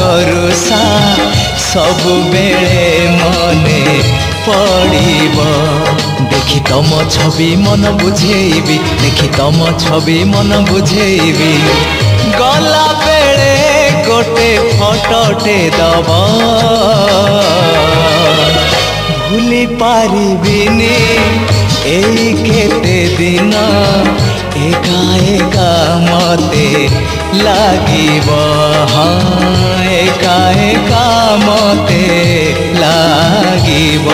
গরুষা সবুবেলে মনে পড়িব দেখি তম ছবি মন বুঝেইবি দেখি তম ছবি মন বুঝেইবি গলা বেড়ে গোটে ফটোটে দব ভুলি পারিবিনি এই কেতে দিন একা একা মতে লাগিব একা একা মতে লাগিব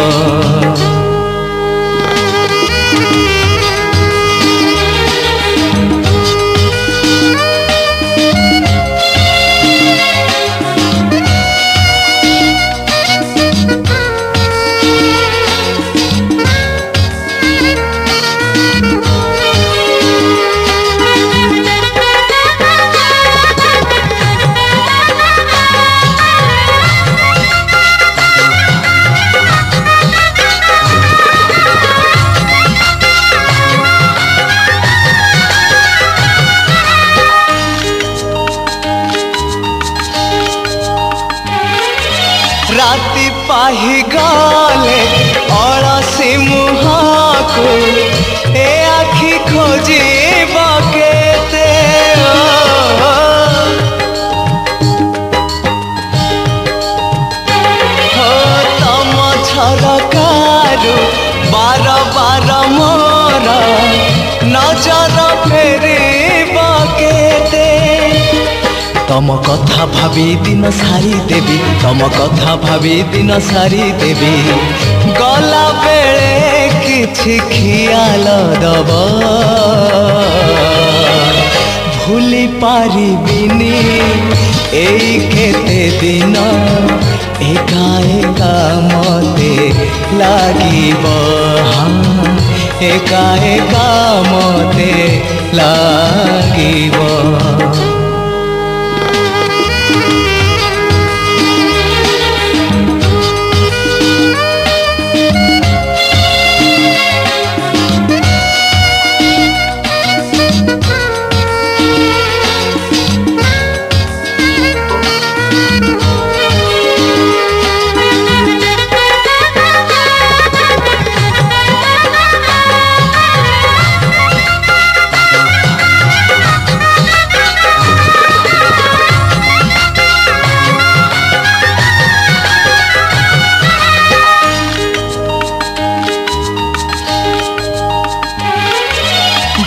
তম কথা ভাবি দিন সারি দেবি তম কথা ভাবি দিন সারি দেবি গলা বেড়ে কিছু খিয়াল দব ভুলি পারিবিনি এই কেতে দিন একা একা মতে লাগিব একা একা মতে লাগিব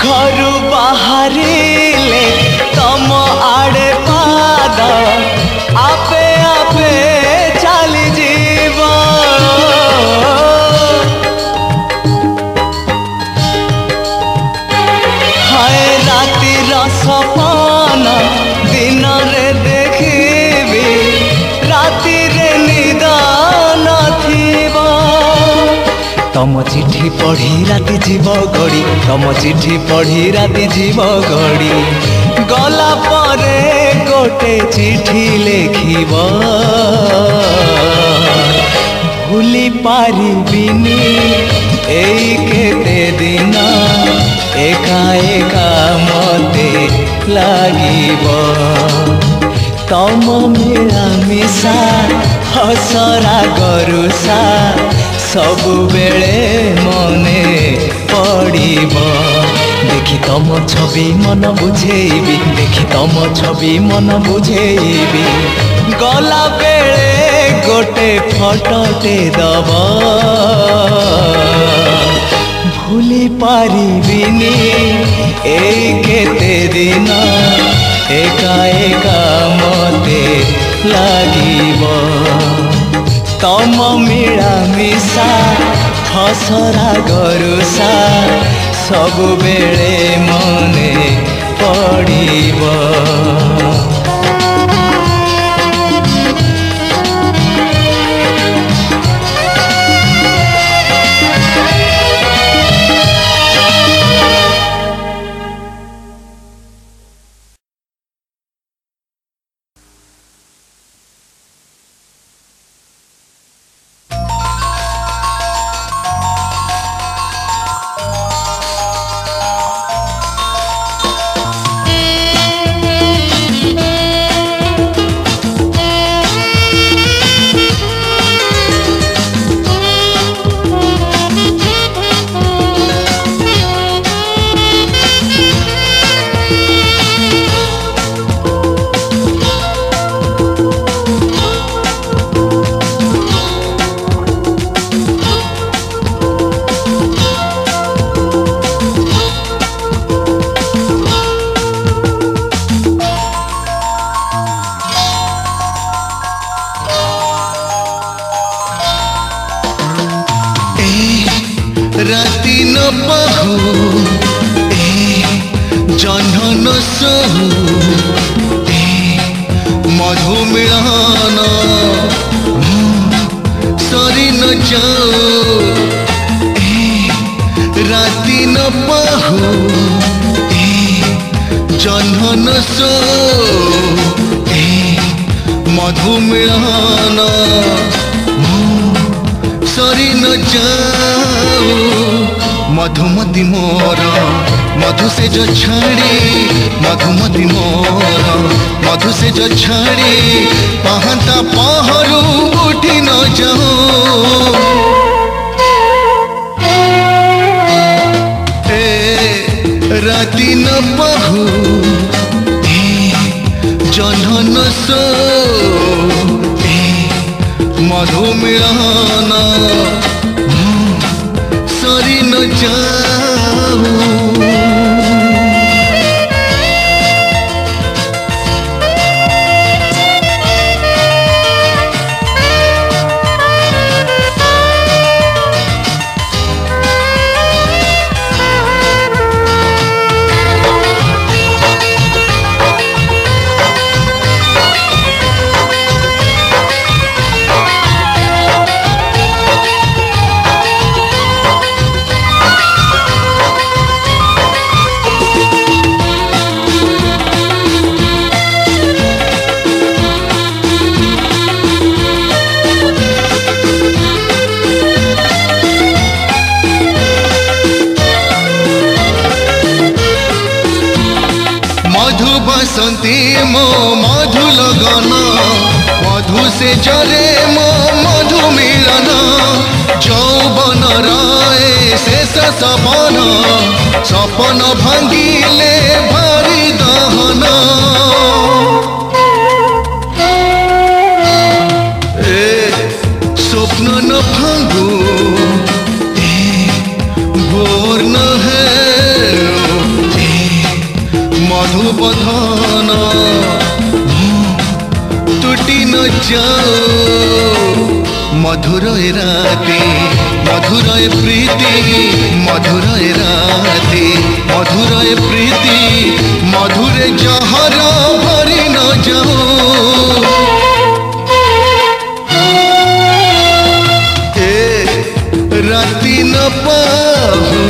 घर बाहर तम आड़े पाद आपे आपे ତମ ଚିଠି ପଢ଼ି ରାତି ଯିବ ଗଡ଼ି ତମ ଚିଠି ପଢ଼ି ରାତି ଯିବ ଗଡ଼ି ଗଲା ପରେ ଗୋଟେ ଚିଠି ଲେଖିବ ভুলি ପାରିବିନି ଏଇ କେତେ ଦିନ ଏକା ଏକା ମୋତେ ଲାଗିବ ତମ ମିଳାମିଶା ହସରା କରୁସା ସବୁବେଳେ ମନେ ପଡ଼ିବ ଦେଖି ତମ ଛବି ମନ ବୁଝେଇବି ଦେଖି ତମ ଛବି ମନ ବୁଝେଇବି ଗଲା ବେଳେ ଗୋଟେ ଫଟୋଟେ ଦବ ভুলি পারিবিনি এই কেতে দিন একা একা মতে লাগিব তম মিশা খসরা গরুষা সবুবেলে মনে পড়িব मधु मधुमिलन हम्म, सरी न जाओ राति न पाहो जह्न न सो मधुमिलन हम्म, सरी न जाओ मधुमती मोर मधु से जो छड़ी मधुमति मोर मधु से जो छड़ी पहंता पहरू उठी न जाऊं राति न पहु जहन सो मधु मिलन हार न जाऊं सपन सपन भांगे भारी दहन स्वप्न न भांगू भोर न मधुबधन टूटी हम्म, न जाओ মধুরয় রাতে মধুরয় প্রীতি মধুরয় রাতে মধুরয় প্রীতি মধুরে জহর ভরি ন যাও এ রাতি ন পাহু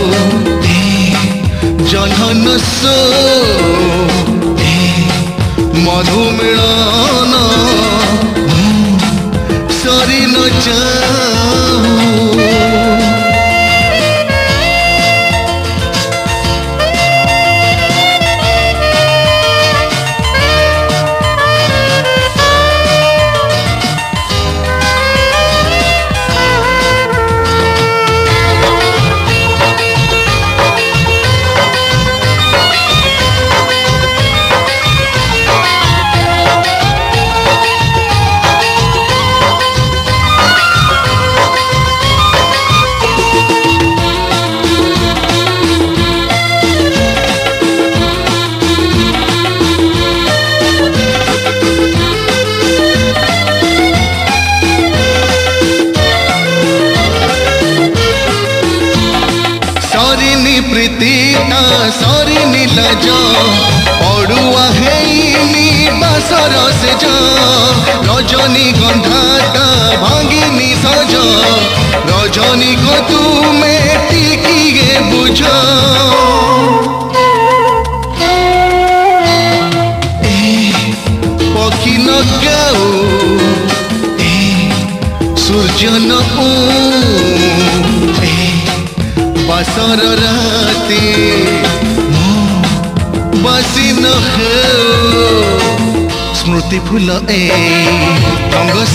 জহন সো মধু মিলন और न चाहूँ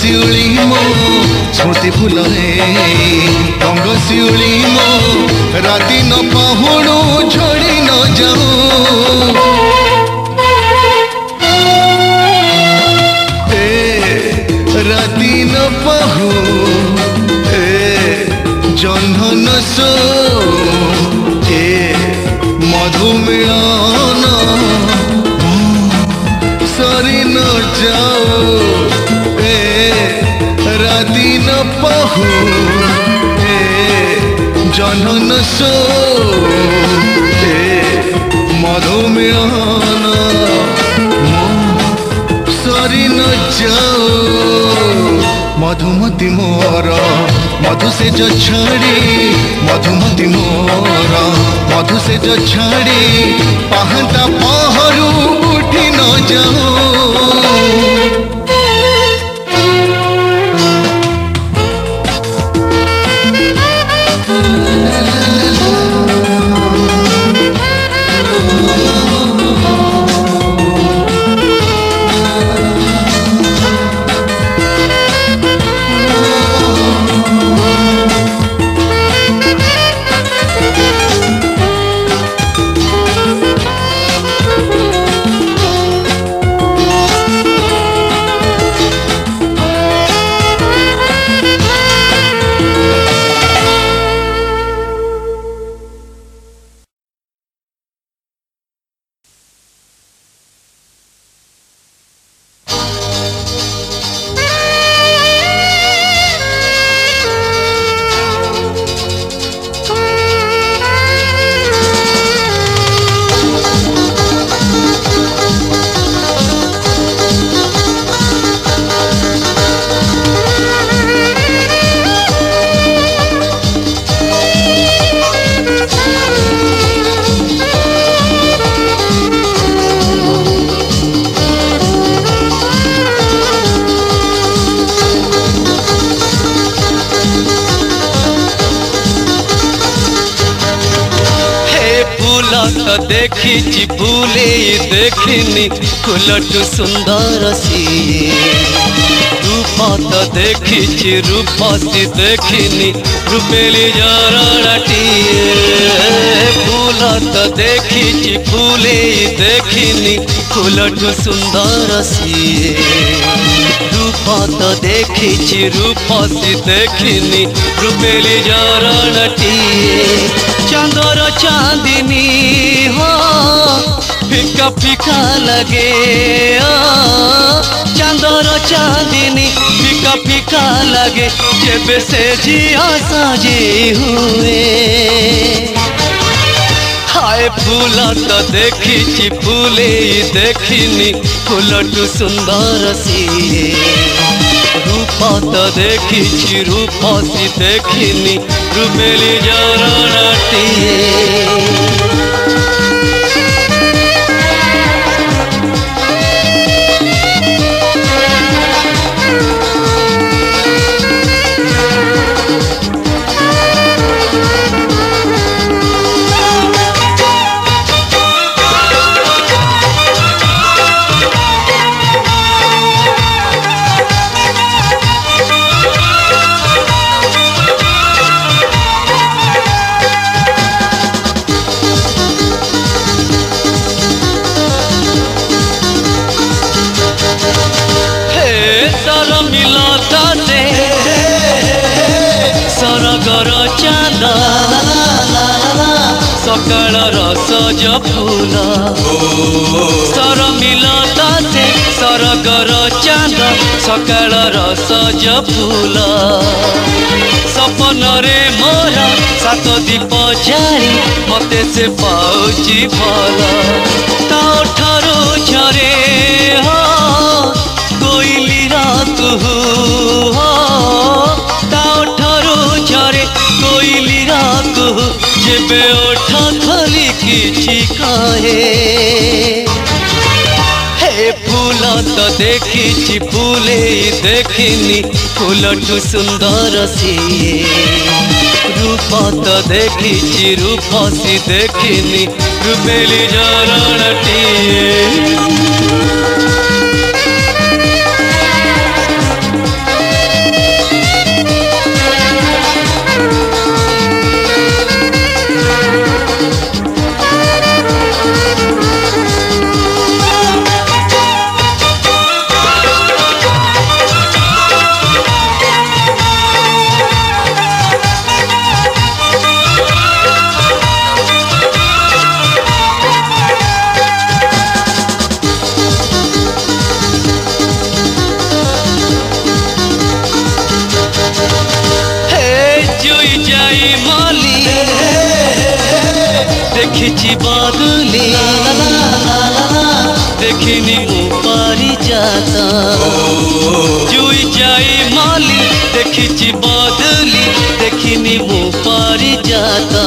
শিউলি মো স্মৃতি ফুলরে অঙ্গ শিউলি মো রাতি ন পাহুণু ঝড়ি ন যাও রাতি ন পাহু এ জহ্ন সো এ মধুমিলন সরি ন যাও ৰাতি নপহো জনন মধুমেহ সৰি নযাও মধুমতি মোৰ মধু সেজ ছাড়ি মধুমতি মোর মধু সেজ ছাড়ি পাহান্তা পহরু উঠি ন যাও देखनी रुपेली जराटिए फूल तो देखी फूले फूल टू सुंदर सीए रूप तो देखी रूप से देखनी रुपेली जराटिए चंदर चांदनी हो हाँ, फिका फिका लगे हाँ। चंदर चांदी फिका फिका लगे जब से जिया साजी हुए हाय फूला तो देखी फूले देखी फूल टू सुंदर सी रूप तो देखी रूप सी देखी रूपेली जरूर ସକାଳ ରସଜ ଫୁଲ ସର ମିଲତାତେ ସରଗର ଚାନ୍ଦ ସକାଳ ରସଜ ଫୁଲ ସପନରେ ମୋର ସାତ ଦୀପ ଜାଳି ମତେ ସେ ପାଉଛି ଫଳ ତାଠାରୁ ଝରେ କୋଇଲିର କୁହୁ जेबे ओठा खोली किछि कहे हे फूला तो देखिछि फूले देखनी फूल फूलठु सुंदर सिए रूप तो देखिछि रूप सी देखनी रूपेली जरणटिए পাতা জুই যাই মালি দেখিছি বদলি দেখিনি মো পারি যাতা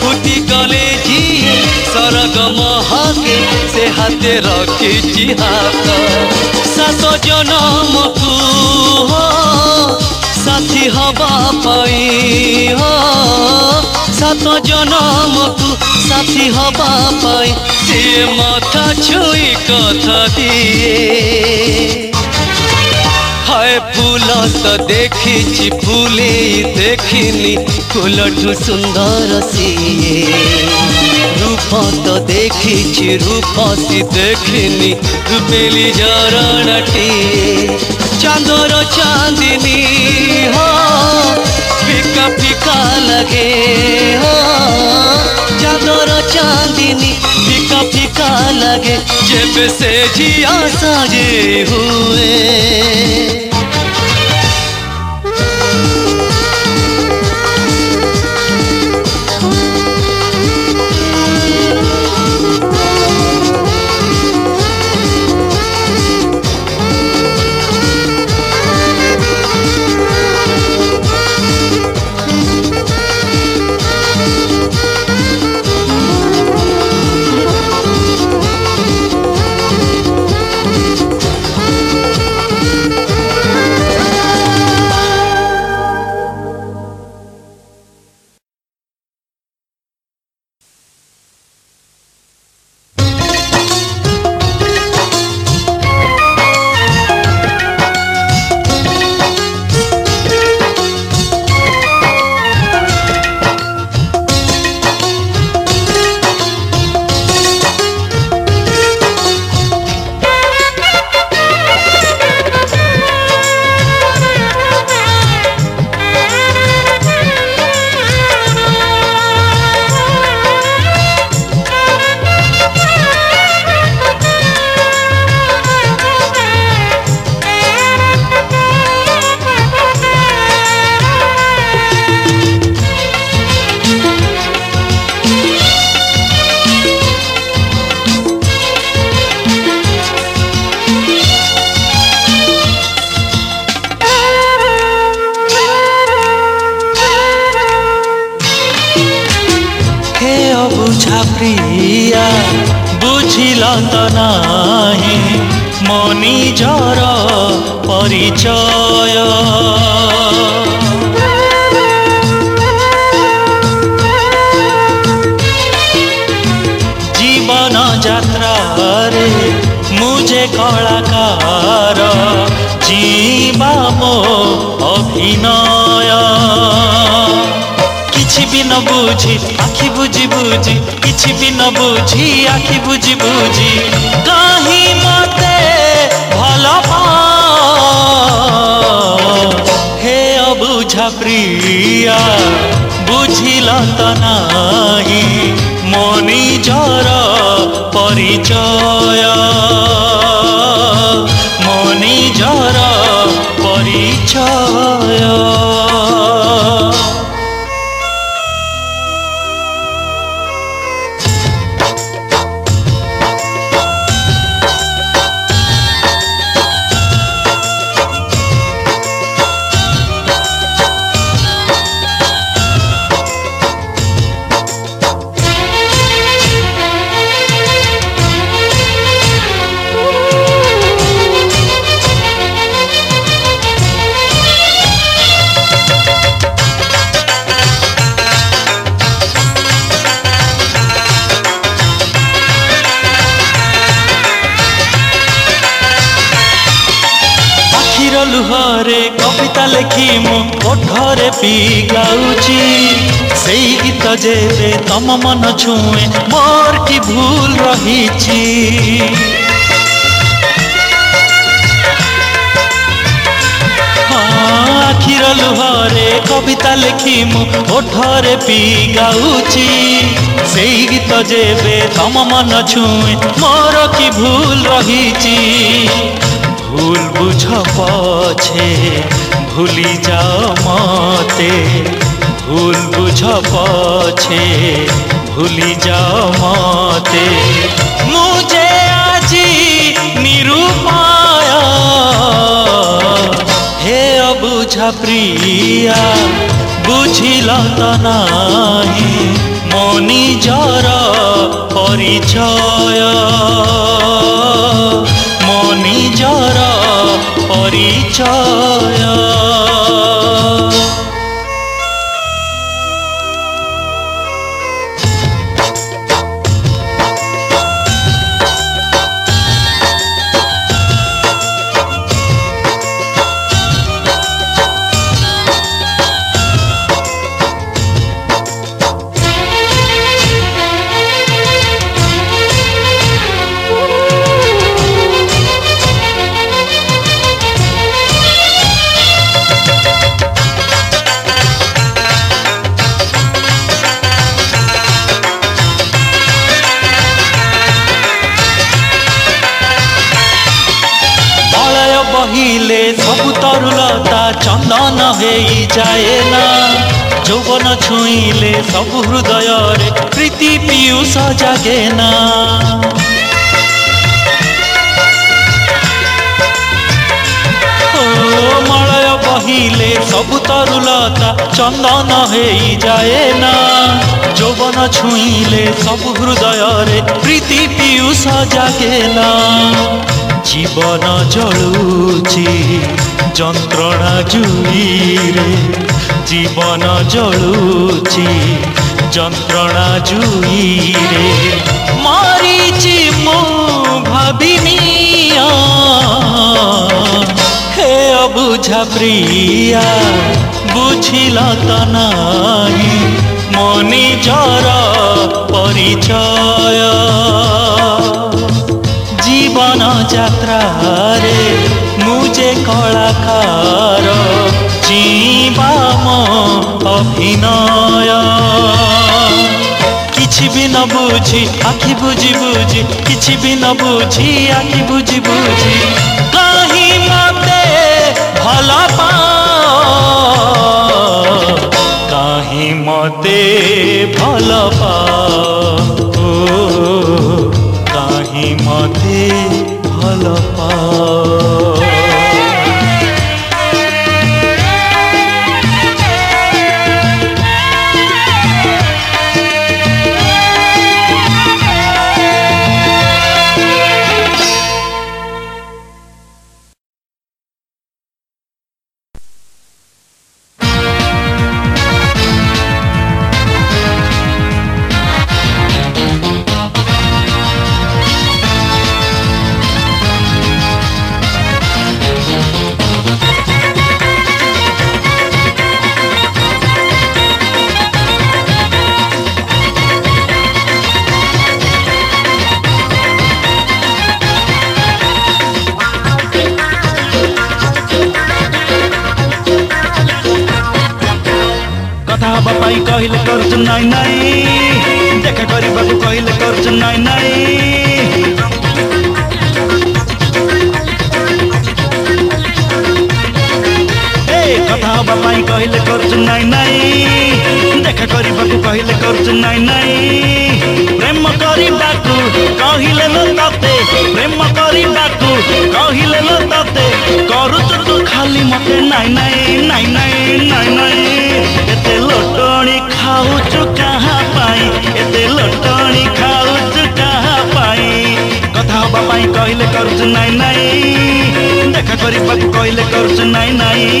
ফুটি গলে ঝিয়ে সরগ মহাকে সে হাতে রখিছি হাত সাত জনমকু ଖୁସି ହବା ପାଇଁ ସାତ ଜନମକୁ ସାଥୀ ହବା ପାଇଁ ସିଏ ମଥା ଛୁଇ କଥା ଦିଏ হয় ফুলত দেখিছি ফুলেই দেখ देखिली फूल ठू सुंदर सीए रूप तो देखी रूप सी देखिली रूपेली जरण चंदर चांदनी फिका फिका लगे चंदर चांदनी फिका फिका लगे जब से जिया साजे हुए ସେ କଳାକାର ଯିବା ମୋ ଅଭିନୟ କିଛି ବି ନ ବୁଝି ଆଖି ବୁଝି ବୁଝି କିଛି ବି ନ ବୁଝି ଆଖି ବୁଝି ବୁଝି କାହିଁ ମତେ ଭଲ ହେ ଅବୁଝା ପ୍ରିୟା ବୁଝିଲ ତ ନାହିଁ ମୋ ନିଜର ପରିଚୟ ନିଜର ପରିଚୟ ଲୁହରେ କବିତା ଲେଖି ମୋ ଓଠରେ ପି ଗାଉଛି ସେଇ ଗୀତ ଯେବେ ତମ ମନ ଛୁଏଁ ମୋର କି ଭୁଲ ରହିଛି ଆଖିର ଲୁହରେ କବିତା ଲେଖି ମୁଁ ଓଠରେ ପି ଗାଉଛି ସେଇ ଗୀତ ଯେବେ ତମ ମନ ଛୁଏଁ ମୋର କି ଭୁଲ ରହିଛି ভুল বুঝা পছে ভুলি যা মতে ভুল বুঝা পছে ভুলি যা মতে মুঝে আজি নিরুপায়া হে অবুঝা প্রিয়া বুঝিল নাহি মো নিজর পরিচয় ନିଜର ପରିଚୟ হেই যায় না যৌবন ছুঁইলে সব হৃদয়ের প্রীতি পিউষ জাগে না মলয় বহিলে সবু তরুলতা চন্দন হেই যায় না যৌবন ছুঁইলে সব হৃদয়ের প্রীতি পিউষ জাগে না জীবন জলুচি যন্ত্রণা জুইরে জীবন জলুচি যন্ত্রণা জুইরে মরিছি মু ভাবিনি হে অবুঝা প্রিয়া বুঝিল তো নাহি মো নিজর পরিচয় জীবন যাত্রা রে মুজে কলাকার জীবাম অভিনয় কিছু বি ন বুঝি আখি বুঝি বুঝি কিছু বি ন বুঝি আখি বুঝি বুঝি কাহি মতে ভাল পাও কাহি মতে ভাল পাও কাহি মতে ভাল পাও কহিলে করছু নাই নাই দেখা କରିବାକୁ କହିଲେ କରୁଛୁ ନାଇଁ ନାଇଁ ପ୍ରେମ କରିବାକୁ କହିଲେ ଲୋ ତତେ ପ୍ରେମ କରିବାକୁ କହିଲେ ଲୋ ତତେ କରୁଛୁ ତୁ ଖାଲି ମତେ ନାଇଁ ନାଇଁ ନାଇଁ ନାଇଁ ନାଇଁ ନାଇଁ ଏତେ ଲୋଟଣି ଖାଉଛୁ କାହା ପାଇଁ ଏତେ ଲୋଟଣି ଖାଉଛୁ କାହା कहले कर देखा करिबा कहिले करछु नाइ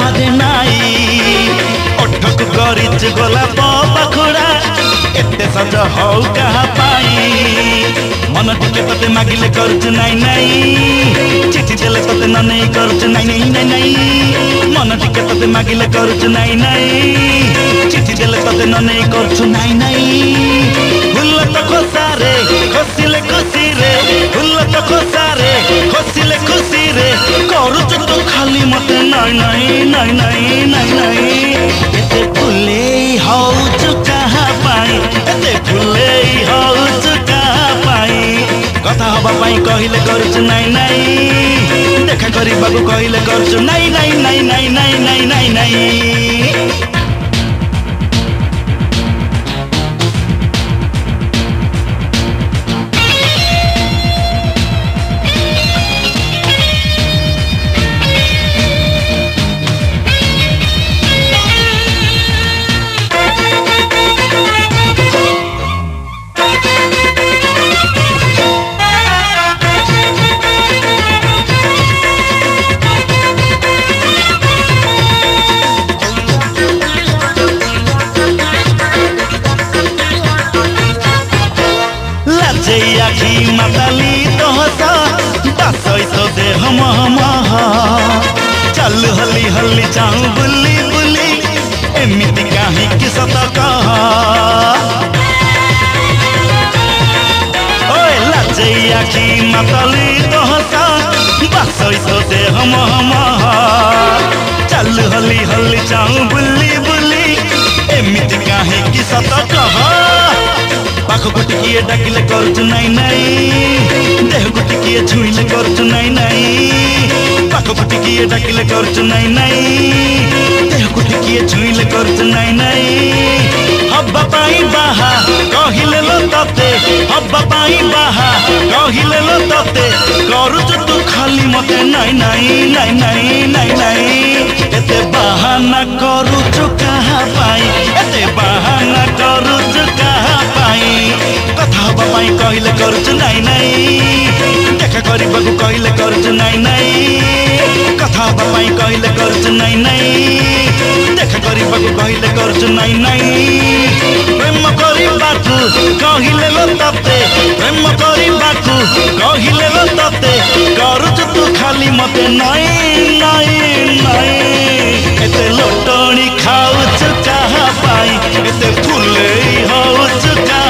ପାଖରେ ନାଇଁ ଓଠକୁ କରିଛି ଗୋଲାପ ପାଖୁଡ଼ା ଏତେ ସଜ ହଉ କାହା ପାଇଁ ମନ ଟିକେ ତତେ ମାଗିଲେ କରୁଛୁ ନାଇଁ ନାଇଁ ଚିଠି ଦେଲେ ତତେ ନ ନେଇ କରୁଛୁ ନାଇଁ ନାଇଁ ନାଇଁ ନାଇଁ ମନ ଟିକେ ତତେ ମାଗିଲେ କରୁଛୁ ନାଇଁ ନାଇଁ ଚିଠି ଦେଲେ ତତେ ନ ନେଇ କରୁଛୁ ନାଇଁ ନାଇଁ ଫୁଲ ତ ଖୋସାରେ ଖସିଲେ ଖୁସିରେ ଫୁଲ ତ ଖୋସାରେ হসিলে খুশিরে করুছ তো খালি মতে নাই নাই নাই নাই নাই নাই এতে ভুলেই হউছু কাহা পাই এতে ভুলেই হউছু কাহা পাই কথা হবা পাই কহিলে করুছু নাই নাই দেখা করিবাকু কহিলে করুছু নাই নাই নাই নাই নাই নাই নাই নাই जाऊं बुली बुली एमिति काहिंकि सतर्क ओए लाजई आखि मतली तोहसा बासई तो हम हम चल हली हली जाऊं बुल्ली बुल्ली एमिति काहिंकि सतर्क চোখ গুটকিয়ে ডাকিলে করছু নাই নাই দেহ গুটকিয়ে ছুঁইলে করছু নাই নাই পাখ গুটকিয়ে ডাকিলে করছু নাই নাই দেহ গুটকিয়ে ছুঁইলে করছু নাই নাই হবা পাই বাহা কহিলে লো ততে হবা পাই বাহা কহিলে লো ততে করছু তু খালি মতে নাই নাই নাই নাই নাই নাই এতে বাহানা করুছু কাহা পাই এতে বাহানা করুছু কাহা কথা হবা পাই কহিলে করুଛୁ নাই নাই দেখা କରିବାକୁ କହିଲେ କରୁଛୁ নাই নাই কথা হବା পাই କହିଲେ କରୁଛୁ নাই নাই দেখা କରିବାକୁ କହିଲେ କରୁଛୁ নাই নাই ପ୍ରେମ କରିବାକୁ କହିଲେ ଲୋ ତତେ ପ୍ରେମ କରିବାକୁ କହିଲେ ଲୋ ତତେ କରୁଛୁ ତୁ ଖାଲି ମତେ ନାଇଁ ନାଇଁ ନାଇଁ ଏତେ ଲୋଟଣି ଖାଉଛୁ କାହା ପାଇଁ ଏତେ ଫୁଲେଇ ହଉଛୁ କାହା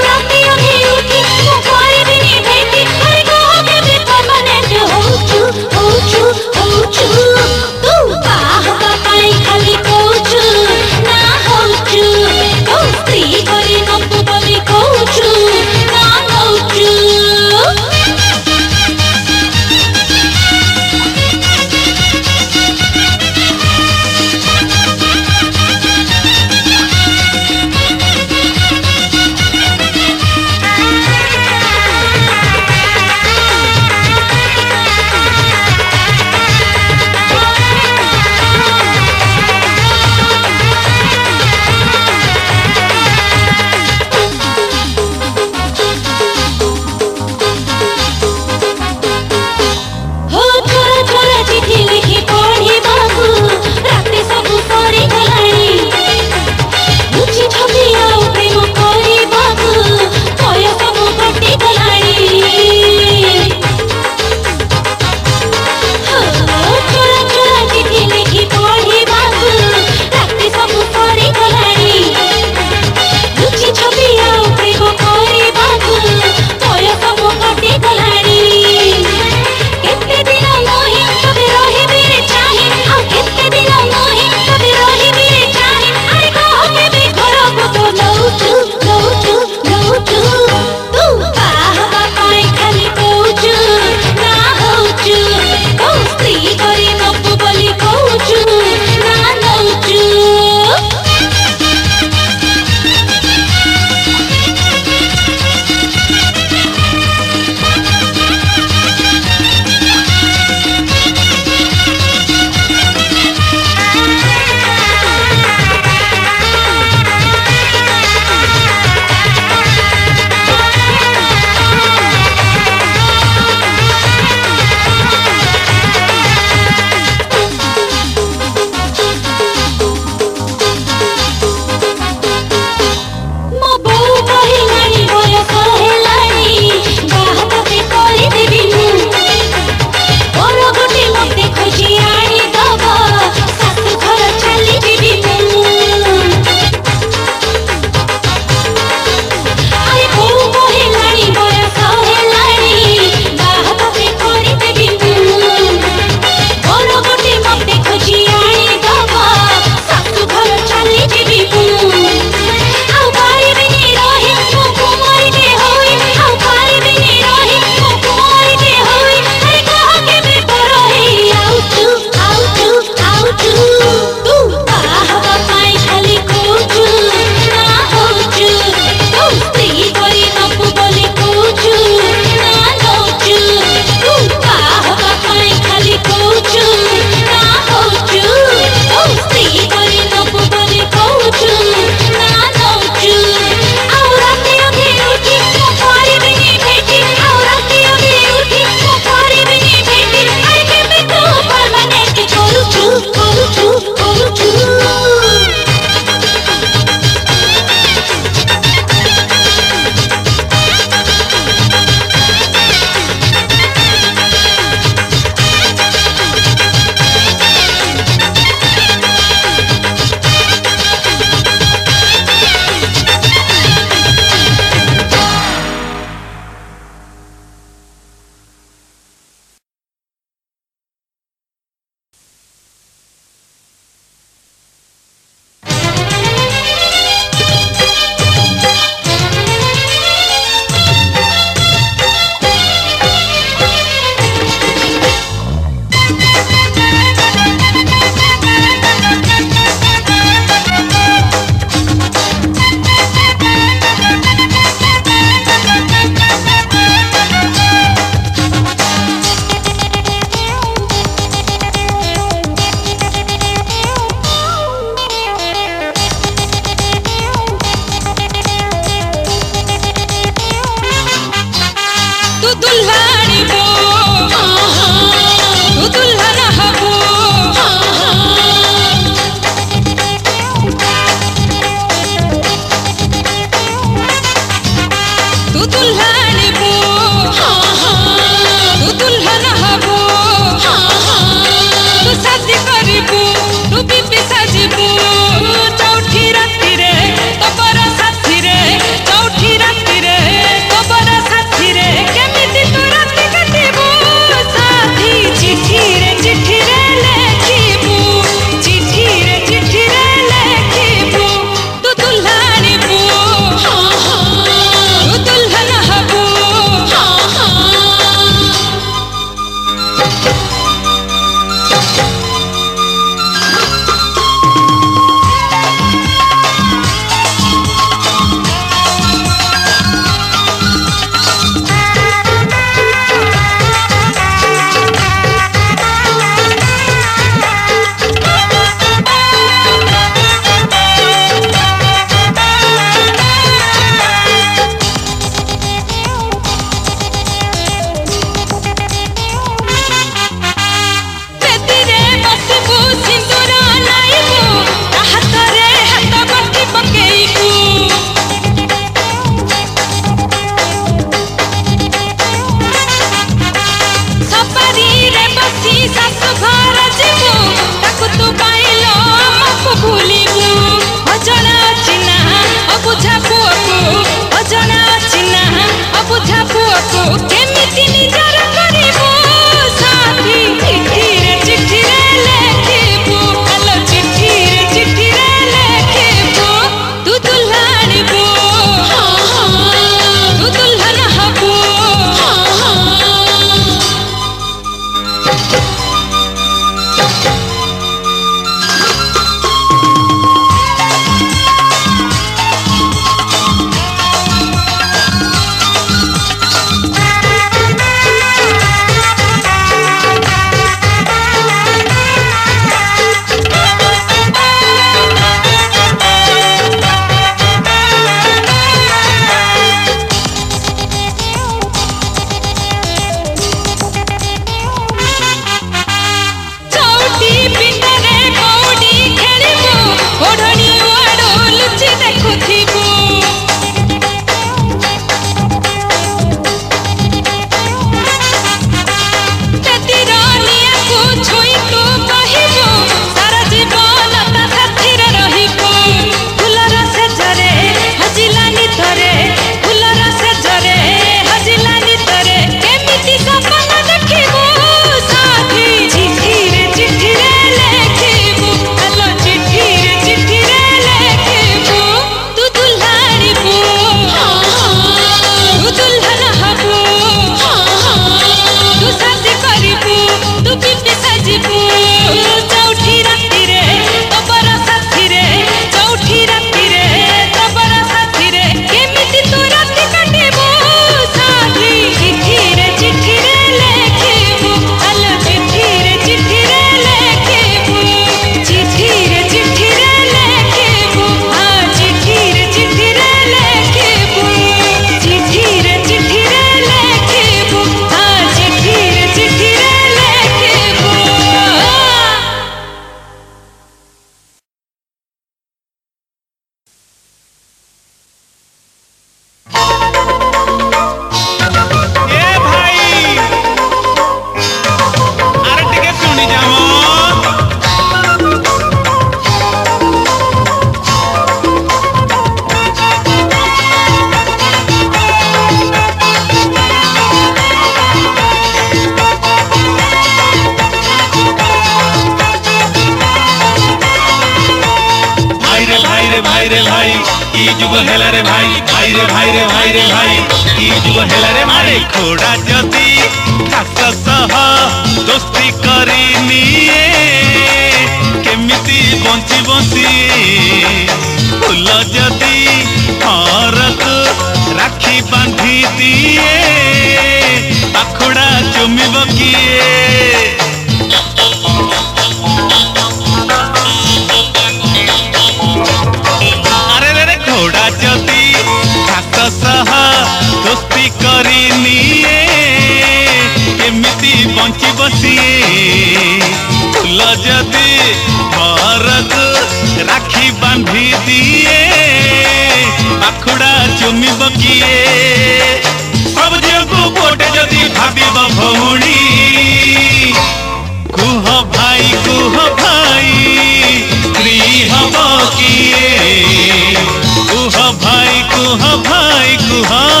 भाई गुहा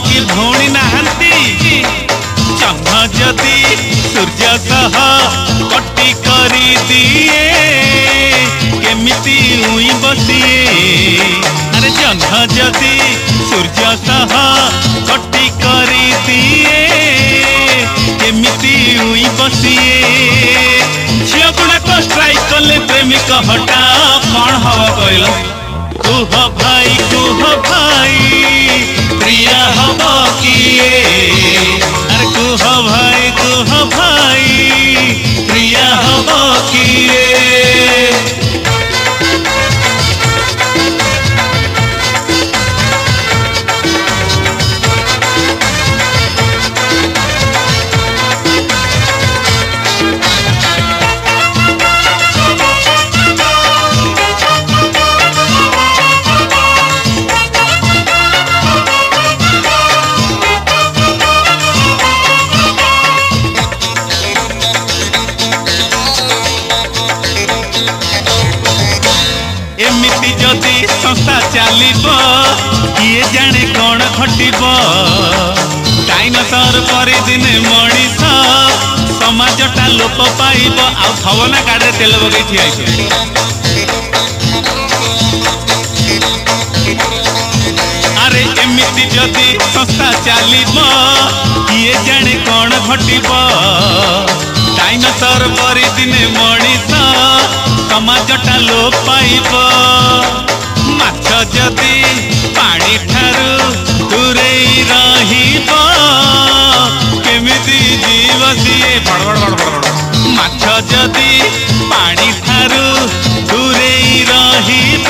कि भौणी नहांती चन्ना जति सूर्य सह कटि करि दिए केमिति उई बसिए अरे चन्ना जति सूर्य सह कटि करि दिए केमिति उई बसिए छियाकुडा को स्ट्राइक कले प्रेमिक हटा कौन हवा कहला कुह भाई कुह भाई भैया हम किए अरे कुहा भाई कुह भाई प्रिया हम किए ଲୋକ ପାଇବ ଆଉ ଭବନା ଗାଡ଼ିରେ ତେଲ ପକେଇ ଠିଆ ହେଇଛି ଆରେ ଏମିତି ଯଦି ସଂସ୍ଥା ଚାଲିବ କିଏ ଜାଣେ କ'ଣ ଘଟିବ ଡାଇନସର ପରି ଦିନେ ମଣିଷ ସମାଜଟା ଲୋପ ପାଇବ ମାଛ ଯଦି ପାଣିଠାରୁ যদি পানি ঠারু দূরেই রহিব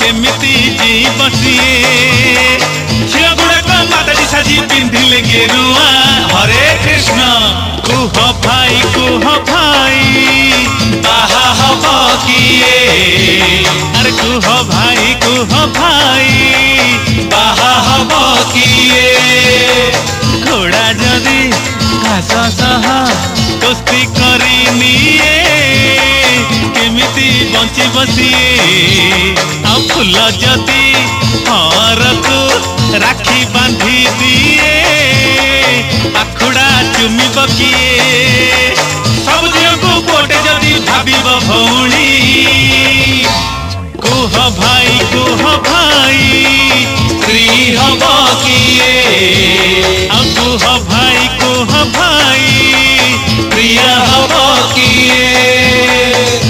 কেমিতি জীব সিয়ে ঝিও গুড়াক মাতাজি সাজি পিন্ধিলে গেরুয়া হরে কৃষ্ণ কুহ ভাই কুহ ভাই তাহা হব কিয়ে আর কুহ ভাই কুহ ভাই তাহা হব কিয়ে ঘোড়া যদি ঘাস সহ मस्ती करिनिए केमिति बंची आ फुल जति हरत राखी बांधी दिए आखुडा चुमी बकिए सब को पोटे जति भाबिबो भौणी कोह भाई कोह भाई श्री हबकिए आ कोह भाई कोह भाई हवा किए